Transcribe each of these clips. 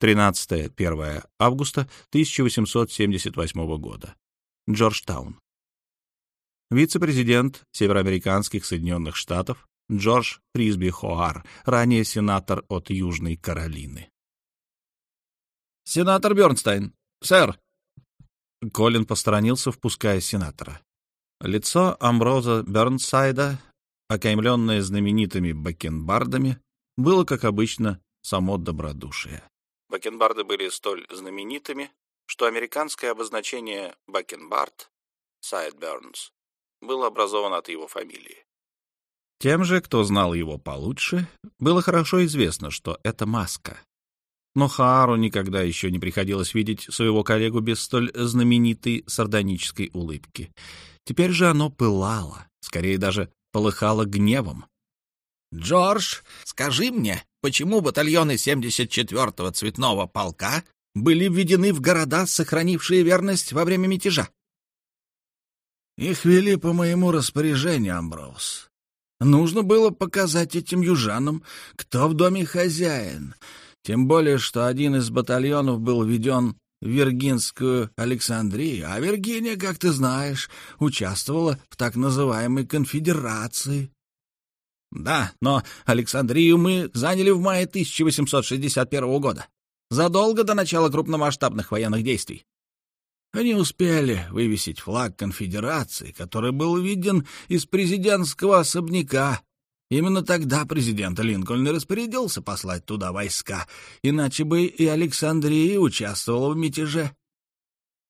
13-1 августа 1878 года. Джорджтаун. Вице-президент Североамериканских Соединенных Штатов Джордж Фрисби Хоар, ранее сенатор от Южной Каролины. «Сенатор Бернстайн, сэр!» Колин посторонился, впуская сенатора. Лицо Амброза Бернсайда, окаймленное знаменитыми бакенбардами, было, как обычно, само добродушие. Бакенбарды были столь знаменитыми, что американское обозначение «бакенбард» — «sideburns» было образовано от его фамилии. Тем же, кто знал его получше, было хорошо известно, что это маска. Но Хаару никогда еще не приходилось видеть своего коллегу без столь знаменитой сардонической улыбки. Теперь же оно пылало, скорее даже полыхало гневом. «Джордж, скажи мне, почему батальоны 74-го цветного полка были введены в города, сохранившие верность во время мятежа?» «Их вели по моему распоряжению, Амброуз. Нужно было показать этим южанам, кто в доме хозяин, тем более, что один из батальонов был введен в Виргинскую Александрию, а Виргиния, как ты знаешь, участвовала в так называемой конфедерации. Да, но Александрию мы заняли в мае 1861 года, задолго до начала крупномасштабных военных действий. Они успели вывесить флаг конфедерации, который был виден из президентского особняка. Именно тогда президент Линкольн распорядился послать туда войска, иначе бы и Александрия участвовала в мятеже.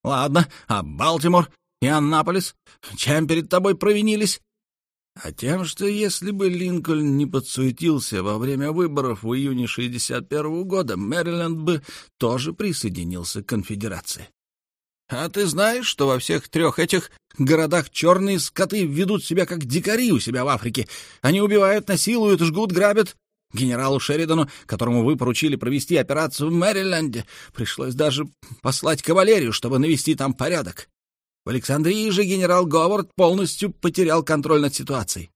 Ладно, а Балтимор и Аннаполис чем перед тобой провинились? А тем, что если бы Линкольн не подсуетился во время выборов в июне 61 года, Мэриленд бы тоже присоединился к конфедерации. А ты знаешь, что во всех трех этих городах черные скоты ведут себя как дикари у себя в Африке? Они убивают, насилуют, жгут, грабят. Генералу Шеридану, которому вы поручили провести операцию в Мэриленде, пришлось даже послать кавалерию, чтобы навести там порядок. В Александрии же генерал Говард полностью потерял контроль над ситуацией.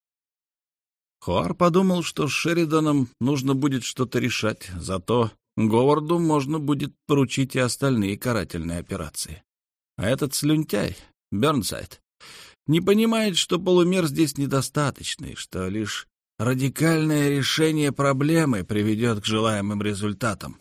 Хуар подумал, что с Шериданом нужно будет что-то решать, зато Говарду можно будет поручить и остальные карательные операции. А этот слюнтяй, Бернсайд, не понимает, что полумер здесь недостаточный, что лишь радикальное решение проблемы приведет к желаемым результатам.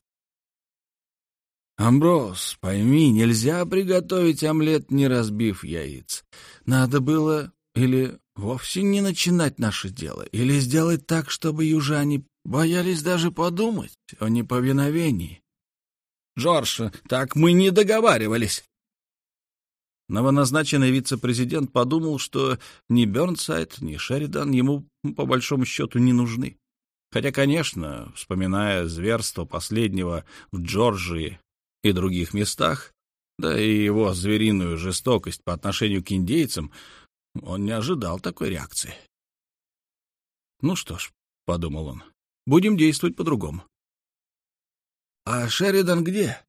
Амброс, пойми, нельзя приготовить омлет, не разбив яиц. Надо было или вовсе не начинать наше дело, или сделать так, чтобы южане боялись даже подумать о неповиновении. Джордж, так мы не договаривались. Новоназначенный вице-президент подумал, что ни Бернсайд, ни Шеридан ему, по большому счету, не нужны. Хотя, конечно, вспоминая зверство последнего в Джорджии и других местах, да и его звериную жестокость по отношению к индейцам, он не ожидал такой реакции. «Ну что ж», — подумал он, — «будем действовать по-другому». «А Шеридан где?»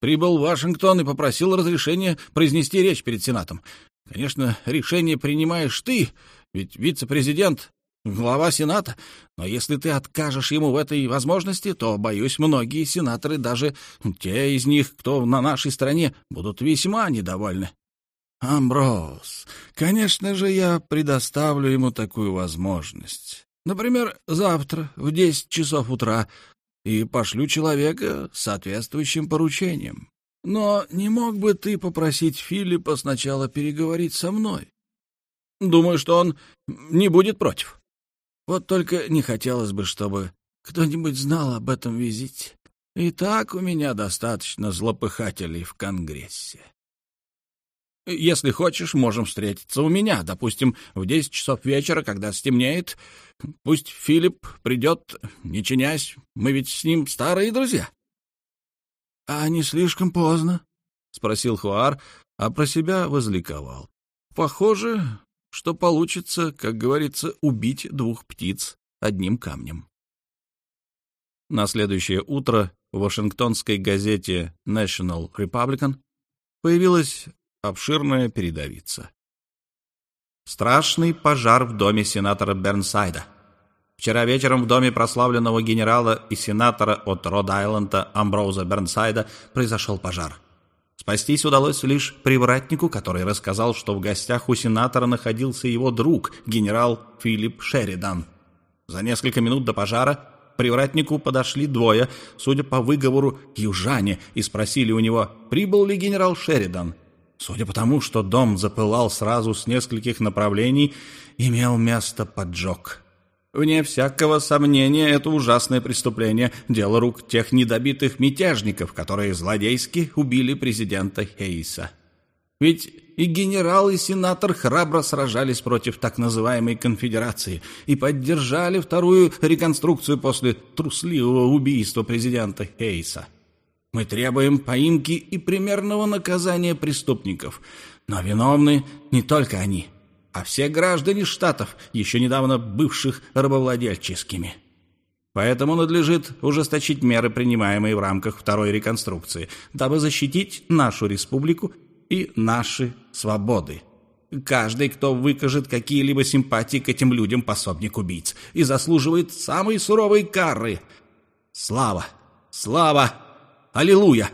«Прибыл в Вашингтон и попросил разрешения произнести речь перед Сенатом. Конечно, решение принимаешь ты, ведь вице-президент глава Сената, но если ты откажешь ему в этой возможности, то, боюсь, многие сенаторы, даже те из них, кто на нашей стороне, будут весьма недовольны. Амброс, конечно же, я предоставлю ему такую возможность. Например, завтра в десять часов утра и пошлю человека с соответствующим поручением. Но не мог бы ты попросить Филиппа сначала переговорить со мной? Думаю, что он не будет против. Вот только не хотелось бы, чтобы кто-нибудь знал об этом визите. И так у меня достаточно злопыхателей в Конгрессе. Если хочешь, можем встретиться у меня, допустим, в десять часов вечера, когда стемнеет. Пусть Филипп придет, не чинясь, мы ведь с ним старые друзья. — А не слишком поздно? — спросил Хуар, а про себя возликовал. Похоже, что получится, как говорится, убить двух птиц одним камнем. На следующее утро в Вашингтонской газете National Republican появилась обширная передовица. Страшный пожар в доме сенатора Бернсайда. Вчера вечером в доме прославленного генерала и сенатора от Род-Айленда Амброуза Бернсайда произошел пожар. Спастись удалось лишь привратнику, который рассказал, что в гостях у сенатора находился его друг, генерал Филипп Шеридан. За несколько минут до пожара привратнику подошли двое, судя по выговору, южане, и спросили у него, прибыл ли генерал Шеридан. Судя по тому, что дом запылал сразу с нескольких направлений, имел место поджог. Вне всякого сомнения, это ужасное преступление, дело рук тех недобитых мятежников, которые злодейски убили президента Хейса. Ведь и генерал, и сенатор храбро сражались против так называемой конфедерации и поддержали вторую реконструкцию после трусливого убийства президента Хейса. Мы требуем поимки и примерного наказания преступников, но виновны не только они – а все граждане штатов, еще недавно бывших рабовладельческими. Поэтому надлежит ужесточить меры, принимаемые в рамках второй реконструкции, дабы защитить нашу республику и наши свободы. Каждый, кто выкажет какие-либо симпатии к этим людям, пособник убийц, и заслуживает самой суровой кары. Слава! Слава! Аллилуйя!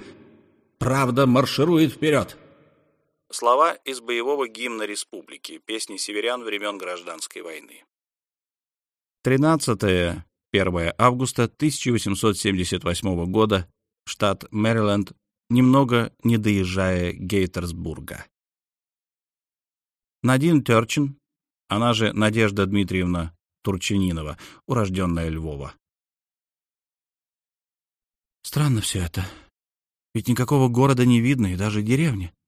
Правда марширует вперед! Слова из боевого гимна республики, песни северян времен Гражданской войны. 13-1 августа 1878 года, штат Мэриленд, немного не доезжая Гейтерсбурга. Надин Терчин, она же Надежда Дмитриевна Турчининова, урожденная Львова. Странно все это. Ведь никакого города не видно и даже деревни. —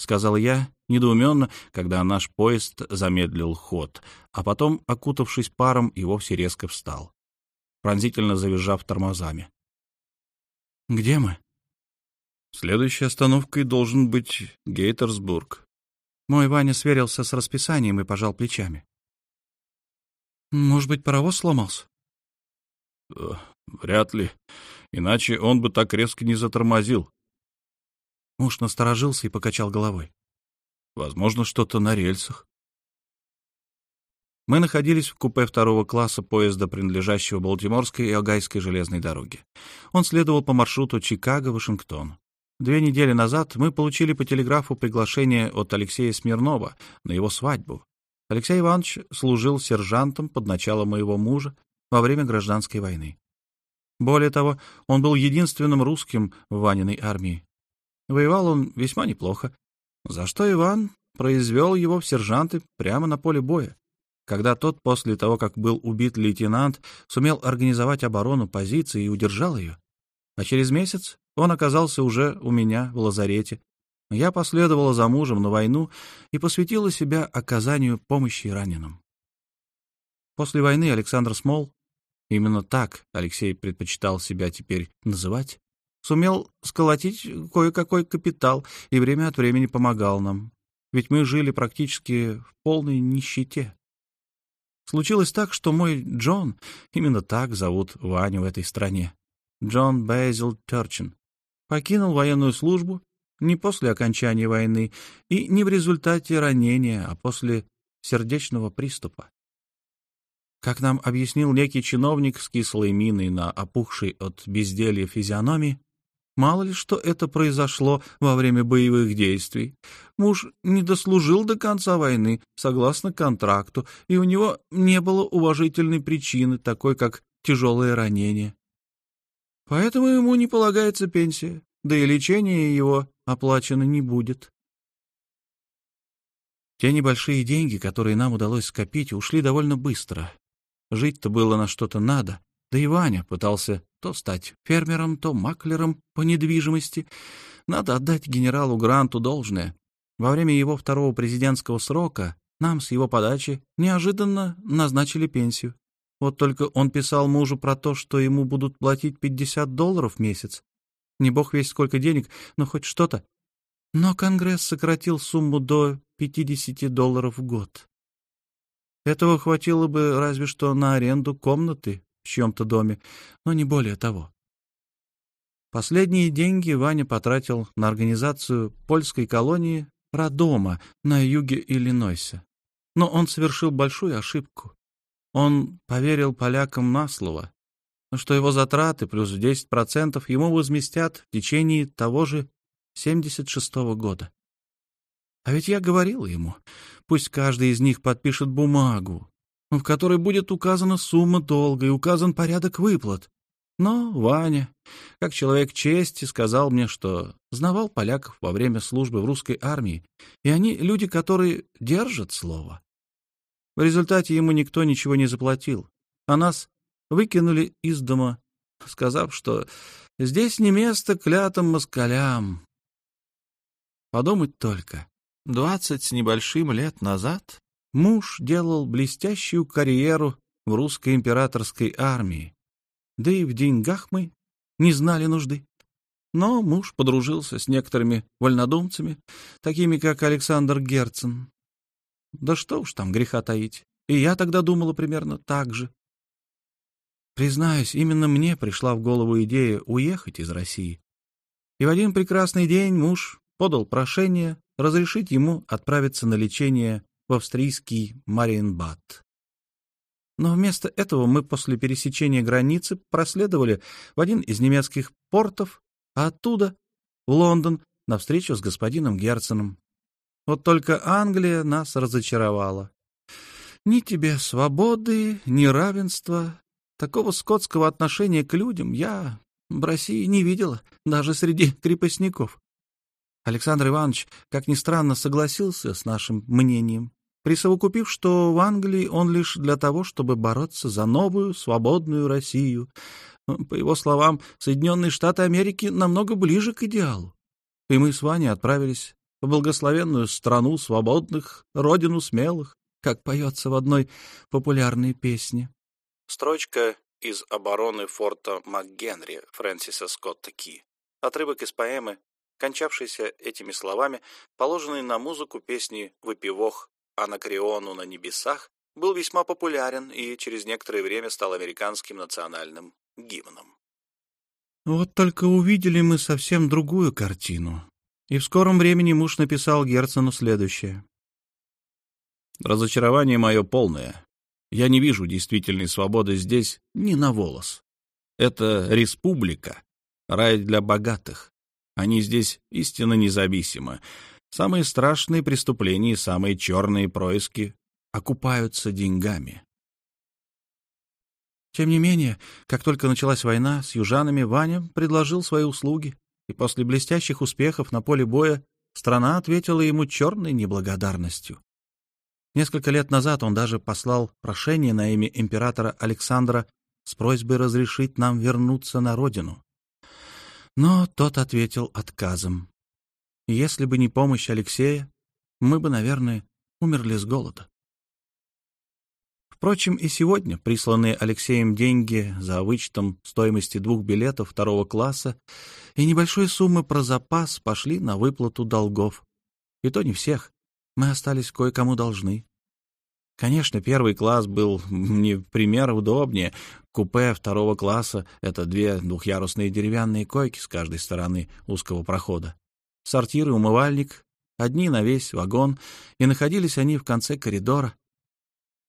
сказал я недоуменно, когда наш поезд замедлил ход, а потом, окутавшись паром, и вовсе резко встал, пронзительно завизжав тормозами. «Где мы?» «Следующей остановкой должен быть Гейтерсбург». Мой Ваня сверился с расписанием и пожал плечами. «Может быть, паровоз сломался?» «Э, «Вряд ли. Иначе он бы так резко не затормозил. Муж насторожился и покачал головой. Возможно, что-то на рельсах. Мы находились в купе второго класса поезда, принадлежащего Балтиморской и Огайской железной дороге. Он следовал по маршруту Чикаго-Вашингтон. Две недели назад мы получили по телеграфу приглашение от Алексея Смирнова на его свадьбу. Алексей Иванович служил сержантом под началом моего мужа во время гражданской войны. Более того, он был единственным русским в Ваниной армии. Воевал он весьма неплохо, за что Иван произвел его в сержанты прямо на поле боя, когда тот, после того, как был убит лейтенант, сумел организовать оборону позиции и удержал ее. А через месяц он оказался уже у меня в лазарете. Я последовала за мужем на войну и посвятила себя оказанию помощи раненым. После войны Александр Смол, именно так Алексей предпочитал себя теперь называть, сумел сколотить кое-какой капитал и время от времени помогал нам, ведь мы жили практически в полной нищете. Случилось так, что мой Джон, именно так зовут Ваню в этой стране, Джон Бейзил Терчин, покинул военную службу не после окончания войны и не в результате ранения, а после сердечного приступа. Как нам объяснил некий чиновник с кислой миной на опухшей от безделья физиономии, Мало ли, что это произошло во время боевых действий. Муж не дослужил до конца войны, согласно контракту, и у него не было уважительной причины, такой как тяжелое ранение. Поэтому ему не полагается пенсия, да и лечение его оплачено не будет. Те небольшие деньги, которые нам удалось скопить, ушли довольно быстро. Жить-то было на что-то надо, да и Ваня пытался то стать фермером, то маклером по недвижимости. Надо отдать генералу Гранту должное. Во время его второго президентского срока нам с его подачи неожиданно назначили пенсию. Вот только он писал мужу про то, что ему будут платить 50 долларов в месяц. Не бог весь сколько денег, но хоть что-то. Но Конгресс сократил сумму до 50 долларов в год. Этого хватило бы разве что на аренду комнаты чьем-то доме, но не более того. Последние деньги Ваня потратил на организацию польской колонии Радома на юге Иллинойса. Но он совершил большую ошибку. Он поверил полякам на слово, что его затраты плюс 10% ему возместят в течение того же 76-го года. А ведь я говорил ему, пусть каждый из них подпишет бумагу, в которой будет указана сумма долга и указан порядок выплат. Но Ваня, как человек чести, сказал мне, что знавал поляков во время службы в русской армии, и они люди, которые держат слово. В результате ему никто ничего не заплатил, а нас выкинули из дома, сказав, что здесь не место клятым москалям. Подумать только, двадцать с небольшим лет назад муж делал блестящую карьеру в русской императорской армии, да и в деньгах мы не знали нужды. Но муж подружился с некоторыми вольнодумцами, такими как Александр Герцен. Да что уж там греха таить. И я тогда думала примерно так же. Признаюсь, именно мне пришла в голову идея уехать из России. И в один прекрасный день муж подал прошение разрешить ему отправиться на лечение в австрийский Мариенбад. Но вместо этого мы после пересечения границы проследовали в один из немецких портов, а оттуда в Лондон на встречу с господином Герценом. Вот только Англия нас разочаровала. Ни тебе свободы, ни равенства, такого скотского отношения к людям я в России не видела, даже среди крепостников. Александр Иванович, как ни странно, согласился с нашим мнением, присовокупив, что в Англии он лишь для того, чтобы бороться за новую свободную Россию. По его словам, Соединенные Штаты Америки намного ближе к идеалу. И мы с Ваней отправились в благословенную страну свободных, родину смелых, как поется в одной популярной песне. Строчка из обороны форта МакГенри Фрэнсиса Скотта Ки. Отрывок из поэмы, кончавшийся этими словами, положенный на музыку песни «Выпивох Анакреону на небесах», был весьма популярен и через некоторое время стал американским национальным гимном. Вот только увидели мы совсем другую картину. И в скором времени муж написал Герцену следующее. «Разочарование мое полное. Я не вижу действительной свободы здесь ни на волос. Это республика, рай для богатых. Они здесь истинно независимы. Самые страшные преступления и самые черные происки окупаются деньгами. Тем не менее, как только началась война с южанами, Ваня предложил свои услуги, и после блестящих успехов на поле боя страна ответила ему черной неблагодарностью. Несколько лет назад он даже послал прошение на имя императора Александра с просьбой разрешить нам вернуться на родину. Но тот ответил отказом. Если бы не помощь Алексея, мы бы, наверное, умерли с голода. Впрочем, и сегодня присланные Алексеем деньги за вычетом стоимости двух билетов второго класса и небольшой суммы про запас пошли на выплату долгов. И то не всех. Мы остались кое-кому должны. Конечно, первый класс был не в пример удобнее. Купе второго класса — это две двухъярусные деревянные койки с каждой стороны узкого прохода. Сортир и умывальник, одни на весь вагон, и находились они в конце коридора,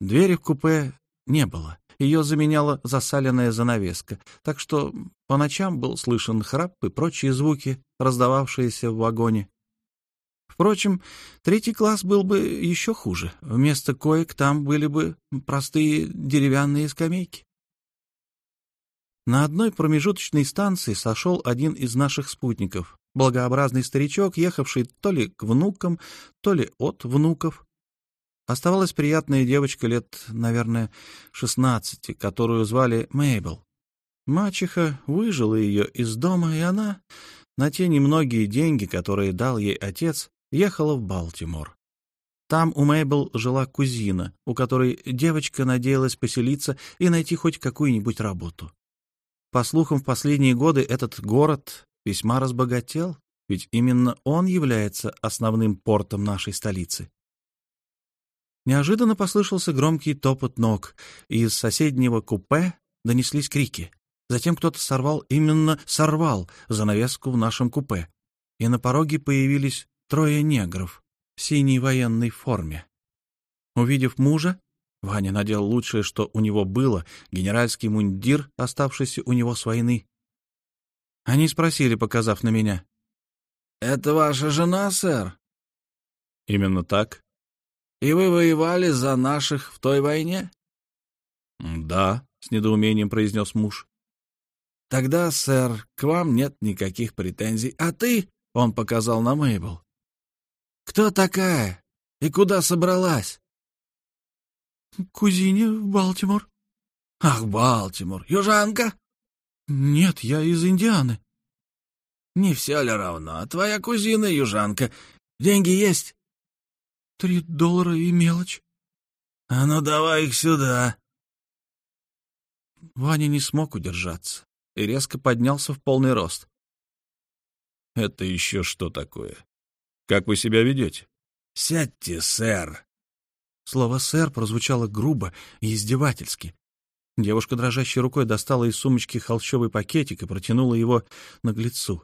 Двери в купе не было. Ее заменяла засаленная занавеска, так что по ночам был слышен храп и прочие звуки, раздававшиеся в вагоне. Впрочем, третий класс был бы еще хуже. Вместо коек там были бы простые деревянные скамейки. На одной промежуточной станции сошел один из наших спутников, благообразный старичок, ехавший то ли к внукам, то ли от внуков. Оставалась приятная девочка лет, наверное, шестнадцати, которую звали Мейбл. Мачеха выжила ее из дома, и она, на те немногие деньги, которые дал ей отец, ехала в Балтимор. Там у Мейбл жила кузина, у которой девочка надеялась поселиться и найти хоть какую-нибудь работу. По слухам, в последние годы этот город весьма разбогател, ведь именно он является основным портом нашей столицы. Неожиданно послышался громкий топот ног, и из соседнего купе донеслись крики. Затем кто-то сорвал, именно сорвал занавеску в нашем купе, и на пороге появились трое негров в синей военной форме. Увидев мужа, Ваня надел лучшее, что у него было, генеральский мундир, оставшийся у него с войны. Они спросили, показав на меня. «Это ваша жена, сэр?» «Именно так». «И вы воевали за наших в той войне?» «Да», — с недоумением произнес муж. «Тогда, сэр, к вам нет никаких претензий. А ты...» — он показал на Мейбл. «Кто такая? И куда собралась?» «Кузине в Балтимор». «Ах, Балтимор! Южанка?» «Нет, я из Индианы». «Не все ли равно? Твоя кузина южанка. Деньги есть?» «Три доллара и мелочь». «А ну давай их сюда». Ваня не смог удержаться и резко поднялся в полный рост. «Это еще что такое? Как вы себя ведете?» «Сядьте, сэр». Слово «сэр» прозвучало грубо и издевательски. Девушка дрожащей рукой достала из сумочки холщовый пакетик и протянула его наглецу.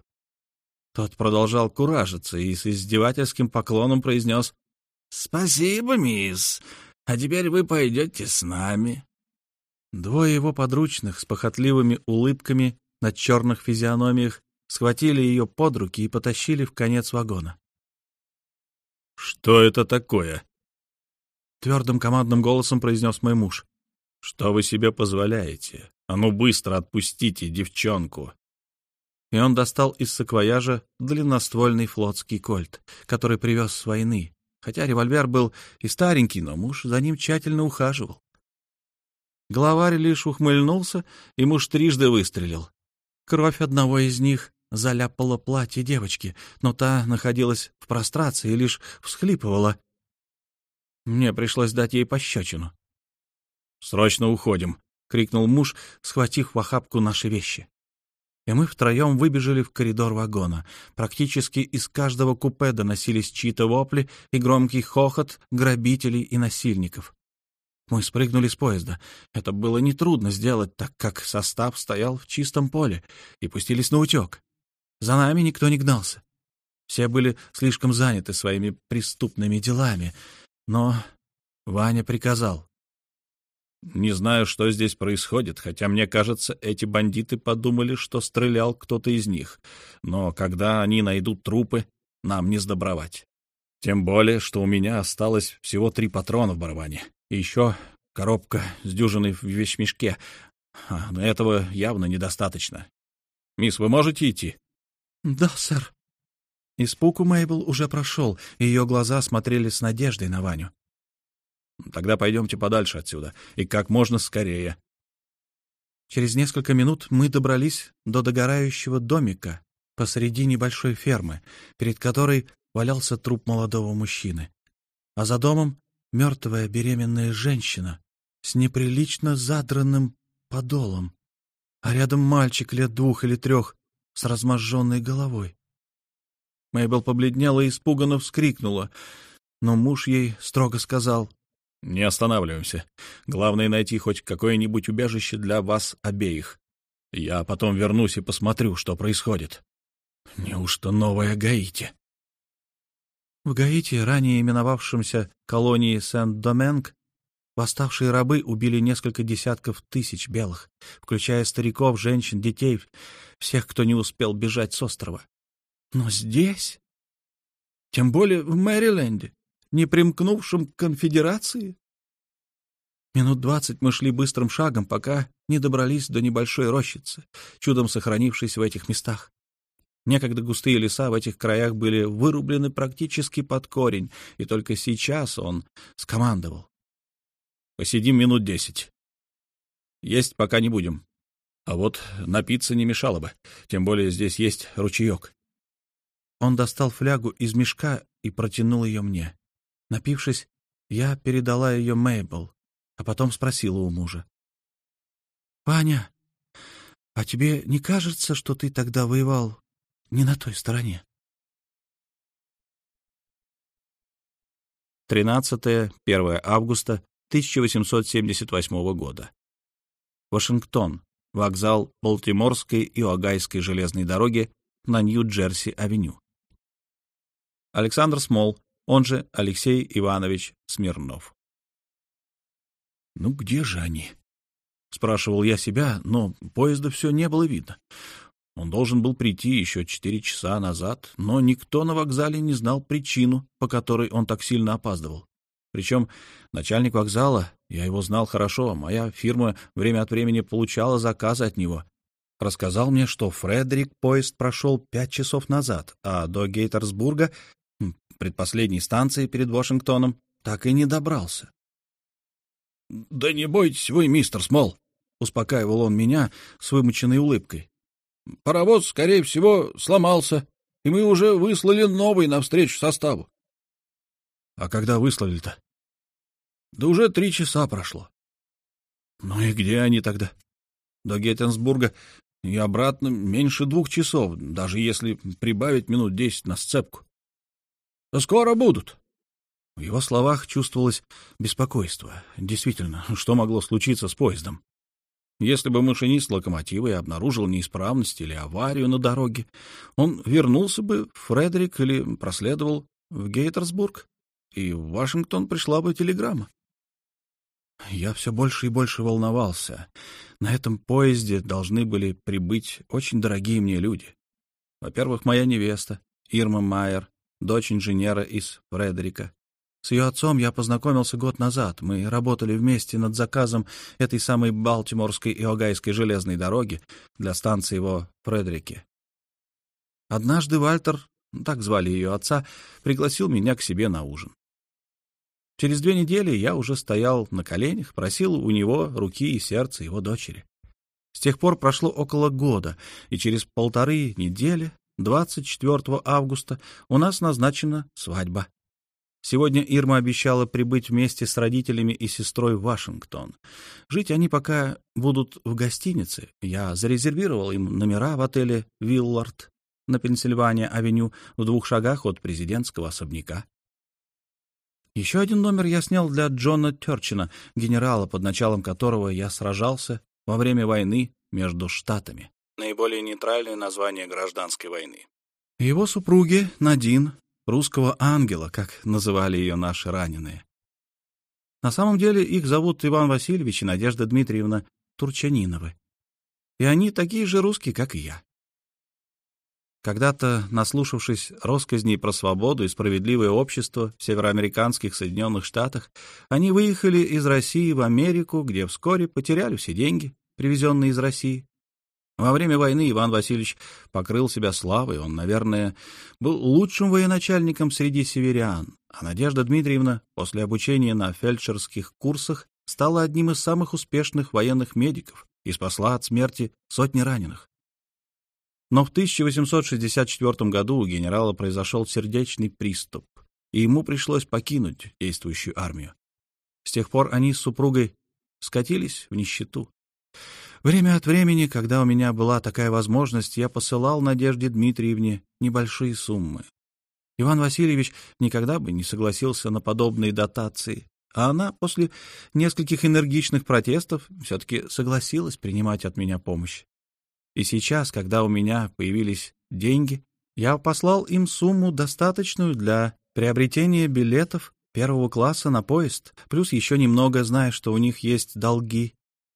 Тот продолжал куражиться и с издевательским поклоном произнес «Спасибо, мисс. А теперь вы пойдете с нами». Двое его подручных с похотливыми улыбками на черных физиономиях схватили ее под руки и потащили в конец вагона. «Что это такое?» Твердым командным голосом произнес мой муж. «Что вы себе позволяете? А ну быстро отпустите девчонку!» И он достал из саквояжа длинноствольный флотский кольт, который привез с войны, хотя револьвер был и старенький, но муж за ним тщательно ухаживал. Главарь лишь ухмыльнулся, и муж трижды выстрелил. Кровь одного из них заляпала платье девочки, но та находилась в прострации и лишь всхлипывала. Мне пришлось дать ей пощечину. «Срочно уходим!» — крикнул муж, схватив в охапку наши вещи. И мы втроем выбежали в коридор вагона. Практически из каждого купе доносились чьи-то вопли и громкий хохот грабителей и насильников. Мы спрыгнули с поезда. Это было нетрудно сделать, так как состав стоял в чистом поле, и пустились на утек. За нами никто не гнался. Все были слишком заняты своими преступными делами. Но Ваня приказал. Не знаю, что здесь происходит, хотя мне кажется, эти бандиты подумали, что стрелял кто-то из них. Но когда они найдут трупы, нам не сдобровать. Тем более, что у меня осталось всего три патрона в барабане. И еще коробка с дюжиной в вещмешке. А, но этого явно недостаточно. Мисс, вы можете идти? — Да, сэр. Испуг у Мейбл уже прошел, и ее глаза смотрели с надеждой на Ваню. Тогда пойдемте подальше отсюда, и как можно скорее. Через несколько минут мы добрались до догорающего домика посреди небольшой фермы, перед которой валялся труп молодого мужчины. А за домом мертвая беременная женщина с неприлично задранным подолом, а рядом мальчик лет двух или трех с разможженной головой. Мэйбл побледнела и испуганно вскрикнула, но муж ей строго сказал не останавливаемся. Главное — найти хоть какое-нибудь убежище для вас обеих. Я потом вернусь и посмотрю, что происходит. Неужто новая Гаити? В Гаити, ранее именовавшемся колонией Сент-Доменг, восставшие рабы убили несколько десятков тысяч белых, включая стариков, женщин, детей, всех, кто не успел бежать с острова. Но здесь, тем более в Мэриленде, не примкнувшим к конфедерации? Минут двадцать мы шли быстрым шагом, пока не добрались до небольшой рощицы, чудом сохранившейся в этих местах. Некогда густые леса в этих краях были вырублены практически под корень, и только сейчас он скомандовал. «Посидим минут десять. Есть пока не будем. А вот напиться не мешало бы, тем более здесь есть ручеек». Он достал флягу из мешка и протянул ее мне. Напившись, я передала ее Мейбл, а потом спросила у мужа. — Ваня, а тебе не кажется, что ты тогда воевал не на той стороне? 13-1 августа 1878 года. Вашингтон. Вокзал Балтиморской и Огайской железной дороги на Нью-Джерси-авеню. Александр Смол, он же Алексей Иванович Смирнов. Ну, где же они? Спрашивал я себя, но поезда все не было видно. Он должен был прийти еще четыре часа назад, но никто на вокзале не знал причину, по которой он так сильно опаздывал. Причем начальник вокзала, я его знал хорошо, моя фирма время от времени получала заказы от него. Рассказал мне, что Фредерик поезд прошел пять часов назад, а до Гейтерсбурга, предпоследней станции перед Вашингтоном, так и не добрался. — Да не бойтесь вы, мистер Смол, — успокаивал он меня с вымученной улыбкой. — Паровоз, скорее всего, сломался, и мы уже выслали новый навстречу составу. — А когда выслали-то? Да уже три часа прошло. Ну и где они тогда? До Геттенсбурга и обратно меньше двух часов, даже если прибавить минут десять на сцепку. Скоро будут. В его словах чувствовалось беспокойство. Действительно, что могло случиться с поездом? Если бы машинист локомотива и обнаружил неисправность или аварию на дороге, он вернулся бы в Фредерик или проследовал в Гейтерсбург, и в Вашингтон пришла бы телеграмма. Я все больше и больше волновался. На этом поезде должны были прибыть очень дорогие мне люди. Во-первых, моя невеста, Ирма Майер, дочь инженера из Фредерика. С ее отцом я познакомился год назад. Мы работали вместе над заказом этой самой Балтиморской и Огайской железной дороги для станции его в Фредерике. Однажды Вальтер, так звали ее отца, пригласил меня к себе на ужин. Через две недели я уже стоял на коленях, просил у него руки и сердца его дочери. С тех пор прошло около года, и через полторы недели, 24 августа, у нас назначена свадьба. Сегодня Ирма обещала прибыть вместе с родителями и сестрой в Вашингтон. Жить они пока будут в гостинице. Я зарезервировал им номера в отеле «Виллард» на Пенсильвания-авеню в двух шагах от президентского особняка. Еще один номер я снял для Джона Терчина, генерала, под началом которого я сражался во время войны между штатами. Наиболее нейтральное название гражданской войны. Его супруги Надин, русского ангела, как называли ее наши раненые. На самом деле их зовут Иван Васильевич и Надежда Дмитриевна Турчаниновы. И они такие же русские, как и я. Когда-то, наслушавшись россказней про свободу и справедливое общество в североамериканских Соединенных Штатах, они выехали из России в Америку, где вскоре потеряли все деньги, привезенные из России. Во время войны Иван Васильевич покрыл себя славой, он, наверное, был лучшим военачальником среди северян, а Надежда Дмитриевна после обучения на фельдшерских курсах стала одним из самых успешных военных медиков и спасла от смерти сотни раненых. Но в 1864 году у генерала произошел сердечный приступ, и ему пришлось покинуть действующую армию. С тех пор они с супругой скатились в нищету. Время от времени, когда у меня была такая возможность, я посылал Надежде Дмитриевне небольшие суммы. Иван Васильевич никогда бы не согласился на подобные дотации, а она после нескольких энергичных протестов все-таки согласилась принимать от меня помощь. И сейчас, когда у меня появились деньги, я послал им сумму, достаточную для приобретения билетов первого класса на поезд, плюс еще немного, зная, что у них есть долги.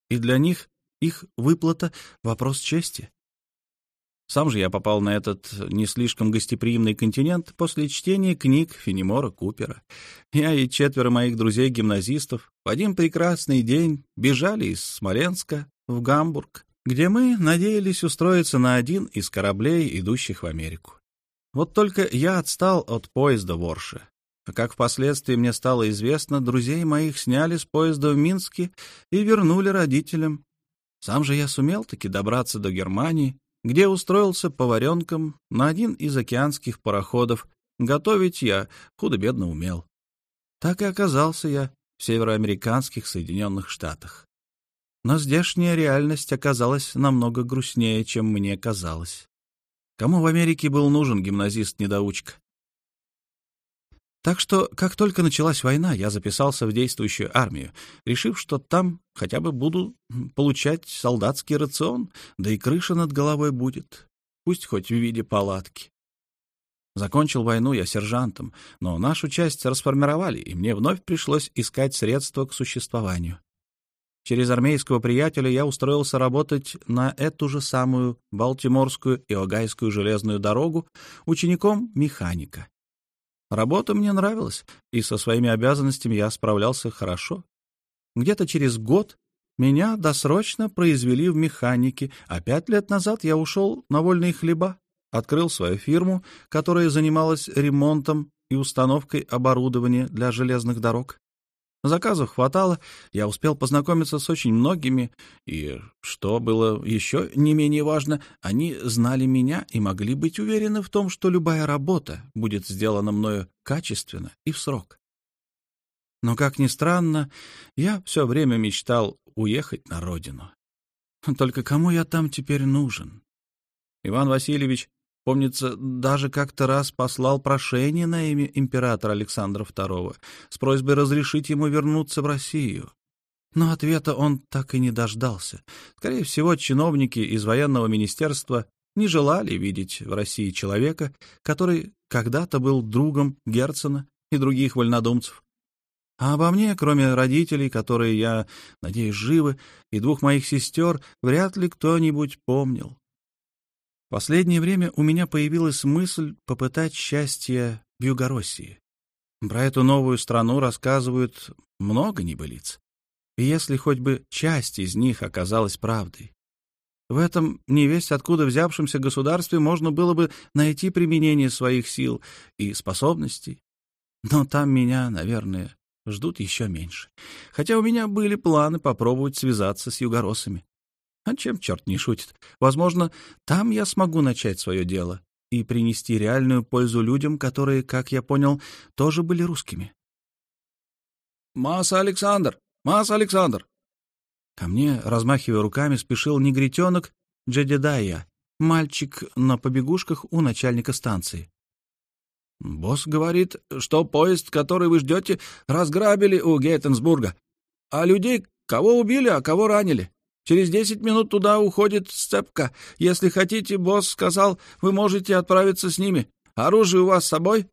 И для них их выплата — вопрос чести. Сам же я попал на этот не слишком гостеприимный континент после чтения книг Фенемора Купера. Я и четверо моих друзей-гимназистов в один прекрасный день бежали из Смоленска в Гамбург где мы надеялись устроиться на один из кораблей, идущих в Америку. Вот только я отстал от поезда в Орше. Как впоследствии мне стало известно, друзей моих сняли с поезда в Минске и вернули родителям. Сам же я сумел таки добраться до Германии, где устроился поваренком на один из океанских пароходов. Готовить я худо-бедно умел. Так и оказался я в североамериканских Соединенных Штатах. Но здешняя реальность оказалась намного грустнее, чем мне казалось. Кому в Америке был нужен гимназист-недоучка? Так что, как только началась война, я записался в действующую армию, решив, что там хотя бы буду получать солдатский рацион, да и крыша над головой будет, пусть хоть в виде палатки. Закончил войну я сержантом, но нашу часть расформировали, и мне вновь пришлось искать средства к существованию. Через армейского приятеля я устроился работать на эту же самую Балтиморскую и Огайскую железную дорогу учеником механика. Работа мне нравилась, и со своими обязанностями я справлялся хорошо. Где-то через год меня досрочно произвели в механике, а пять лет назад я ушел на вольные хлеба, открыл свою фирму, которая занималась ремонтом и установкой оборудования для железных дорог. Заказов хватало, я успел познакомиться с очень многими, и, что было еще не менее важно, они знали меня и могли быть уверены в том, что любая работа будет сделана мною качественно и в срок. Но, как ни странно, я все время мечтал уехать на родину. Только кому я там теперь нужен? Иван Васильевич, помнится, даже как-то раз послал прошение на имя императора Александра II с просьбой разрешить ему вернуться в Россию. Но ответа он так и не дождался. Скорее всего, чиновники из военного министерства не желали видеть в России человека, который когда-то был другом Герцена и других вольнодумцев. А обо мне, кроме родителей, которые, я надеюсь, живы, и двух моих сестер, вряд ли кто-нибудь помнил. Последнее время у меня появилась мысль попытать счастье в Югороссии. Про эту новую страну рассказывают много небылиц. И если хоть бы часть из них оказалась правдой. В этом невесть откуда взявшемся государстве можно было бы найти применение своих сил и способностей. Но там меня, наверное, ждут еще меньше. Хотя у меня были планы попробовать связаться с югоросами. А чем черт не шутит? Возможно, там я смогу начать свое дело и принести реальную пользу людям, которые, как я понял, тоже были русскими. «Масса Александр! Масса Александр!» Ко мне, размахивая руками, спешил негритенок Джедедая, мальчик на побегушках у начальника станции. Босс говорит, что поезд, который вы ждете, разграбили у Геттенсбурга. А людей кого убили, а кого ранили. Через десять минут туда уходит сцепка. Если хотите, босс сказал, вы можете отправиться с ними. Оружие у вас с собой?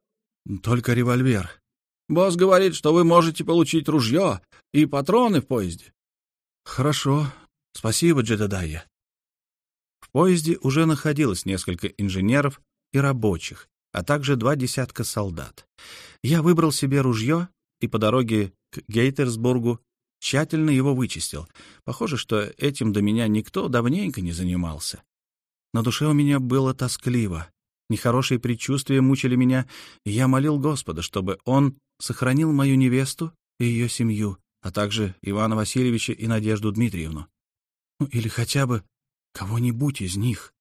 Только револьвер. Босс говорит, что вы можете получить ружье и патроны в поезде. Хорошо. Спасибо, Джедадайя. В поезде уже находилось несколько инженеров и рабочих, а также два десятка солдат. Я выбрал себе ружье и по дороге к Гейтерсбургу тщательно его вычистил. Похоже, что этим до меня никто давненько не занимался. На душе у меня было тоскливо. Нехорошие предчувствия мучили меня, и я молил Господа, чтобы Он сохранил мою невесту и ее семью, а также Ивана Васильевича и Надежду Дмитриевну. Ну, или хотя бы кого-нибудь из них.